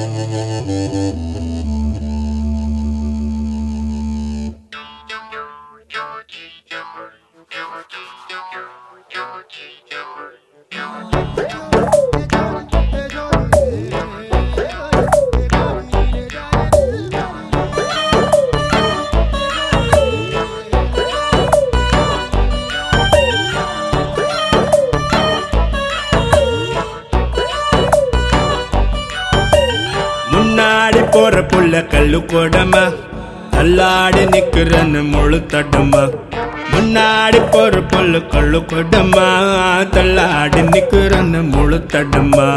Georgie, Georgie, Georgie. போற புள்ள கல்லு கொடமா. தள்ளாடி நிக்கிறன்னு முழு தடமா. முன்னாடி போற புள்ள கல்லு கொடமா. தள்ளாடி நிக்கிறன்னு முழு தடமா.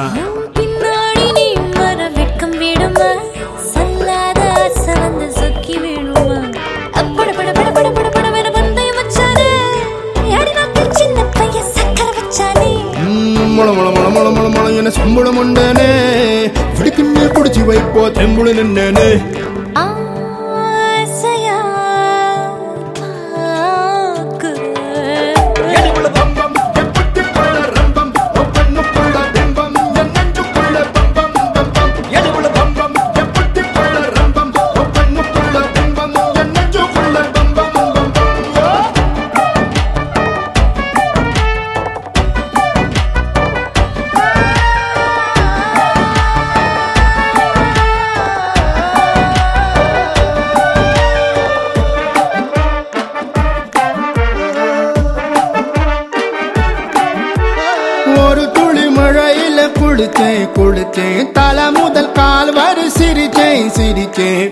முள முள முள முள முள முள என சம்பளம் உண்டனே. പിടിക്കുന്നിൽ കുടിച്ചു വൈപ്പോ തെമ്പുളിനെന്നേനെ குளிச்சேன் குளிச்சேன் தலை முதல் கால் வரை சிரிச்சேன் சிரிச்சேன்.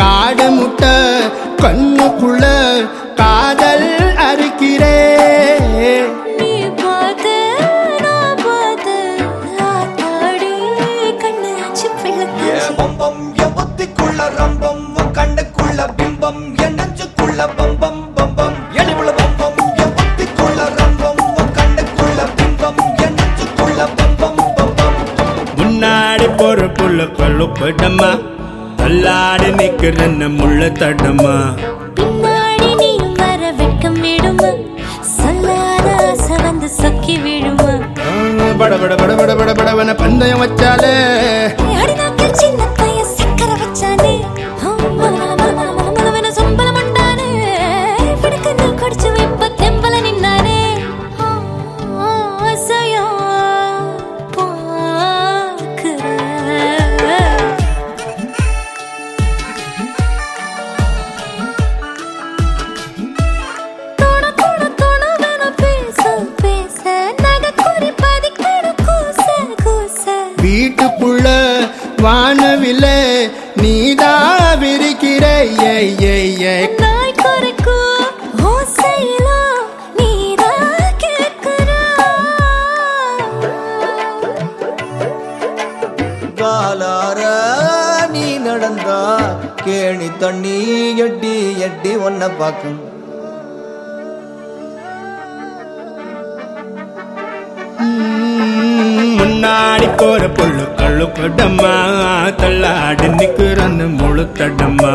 காடு முட்டை கண்ணுக்குள்ள காதல் அறுக்கிறே நீ பார்த்து, நான் பார்த்து, ஆத்தாடி, கண்ணு ஆச்சு பிள்ளைக்காச்சு. பம்பம் என் உன் கண்ணுக்குள்ள பிம்பம் என் நெஞ்சுக்குள்ள பம்பம் பம்பம் எலிவுள்ள பம்பம் என் புத்திக்குள்ள ரம்பம் உன் கண்ணுக்குள்ள பிம்பம் என் நெஞ்சுக்குள்ள பம்பம் பம்பம் முன்னாடி போற புள்ள கல்லு கொடமா தள்ளாடி நிக்கிறன்னு முள்ள தடமா பின்னாடி நீயும் வர வெட்கம் விடுமா சொல்லாத ஆசை வந்து சொக்கி விழுமா பட பட பட பட பட படவன பந்தயம் வச்சாலே கேணி தண்ணி எட்டி எட்டி ஒன்ன பாக்கும் முன்னாடி போற புல்லு கழுக்கடம்மா தள்ளாடி நிக்கிறன்னு முழுத்தடம்மா